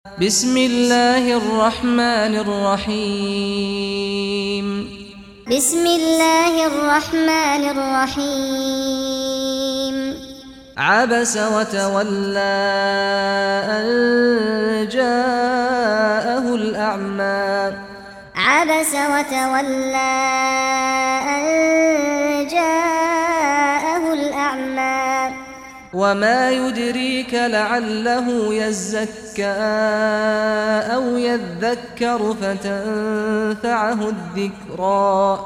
بسم الله الرحمن الرحيم بسم الله الرحمن الرحيم عبس وتولى أن جاءه الأعمى عبس وتولى أن وما يدريك لعله يزكى أو يذكر فتنفعه الذكرى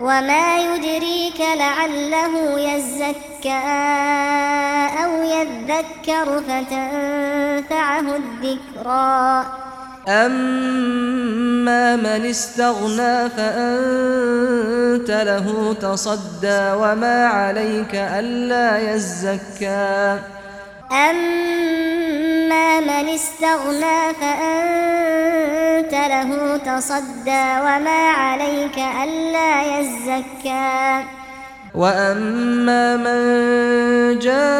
وما يدريك لعله يزكى أو يذكر فتنفعه الذكرى أما من استغنى فأنت له تصدى وما عليك ألا يزكى أما من استغنى فأنت له تصدى وما عليك ألا يزكى وأما من جاء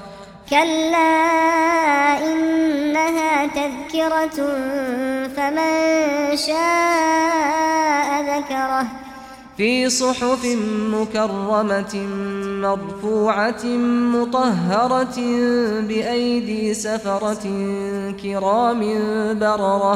كلا إنها تذكرة فمن شاء ذكره. في صحف مكرمة مرفوعة مطهرة بأيدي سفرة كرام بررة.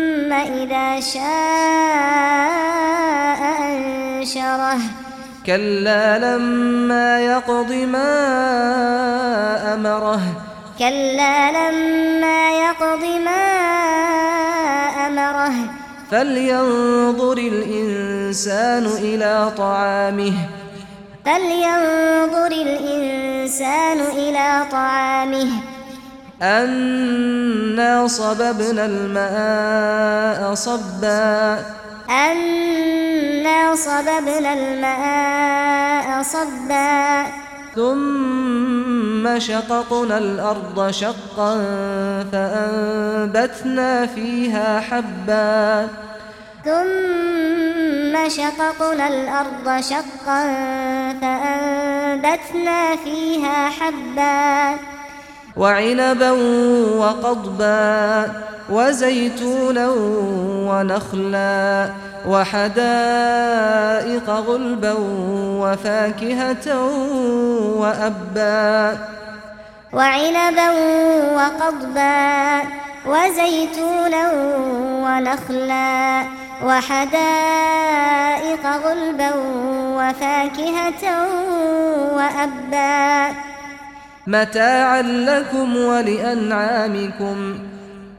ثم إذا شاء أنشره. كلا لما يقض ما أمره. كلا لما يقض ما أمره. فلينظر الإنسان إلى طعامه. فلينظر الإنسان إلى طعامه. أنا صببنا الماء صبا أنا صببنا الماء صبا ثم شققنا الأرض شقا فأنبتنا فيها حبا ثم شققنا الأرض شقا فأنبتنا فيها حبا وعنبا وقضبا وزيتونا ونخلا وحدائق غلبا وفاكهة وأبا وعنبا وقضبا وزيتونا ونخلا وحدائق غلبا وفاكهة وأبا متاعا لكم ولأنعامكم.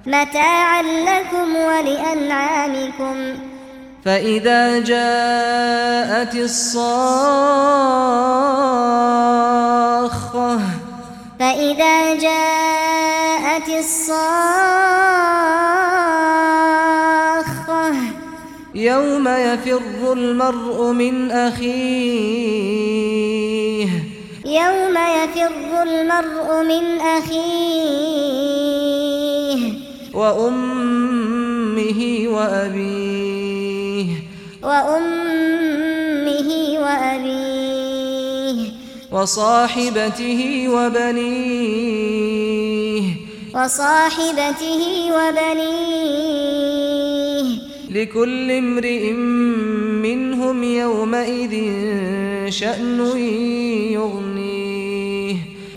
متاعا لكم ولأنعامكم. فإذا جاءت الصاخة. فإذا جاءت الصاخة. يوم يفر المرء من أخيه. يوم يفر المرء من أخيه وأمه وأبيه وأمه وأبيه وصاحبته وبنيه وصاحبته وبنيه لكل امرئ منهم يومئذ شأن يغنيه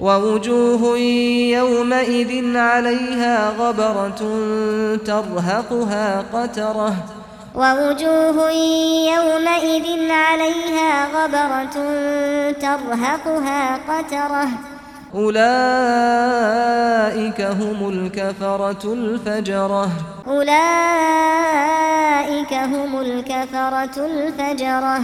ووجوه يومئذ عليها غبرة ترهقها قترة. ووجوه يومئذ عليها غبرة ترهقها قترة. أولئك هم الكفرة الفجرة. أولئك هم الكفرة الفجرة.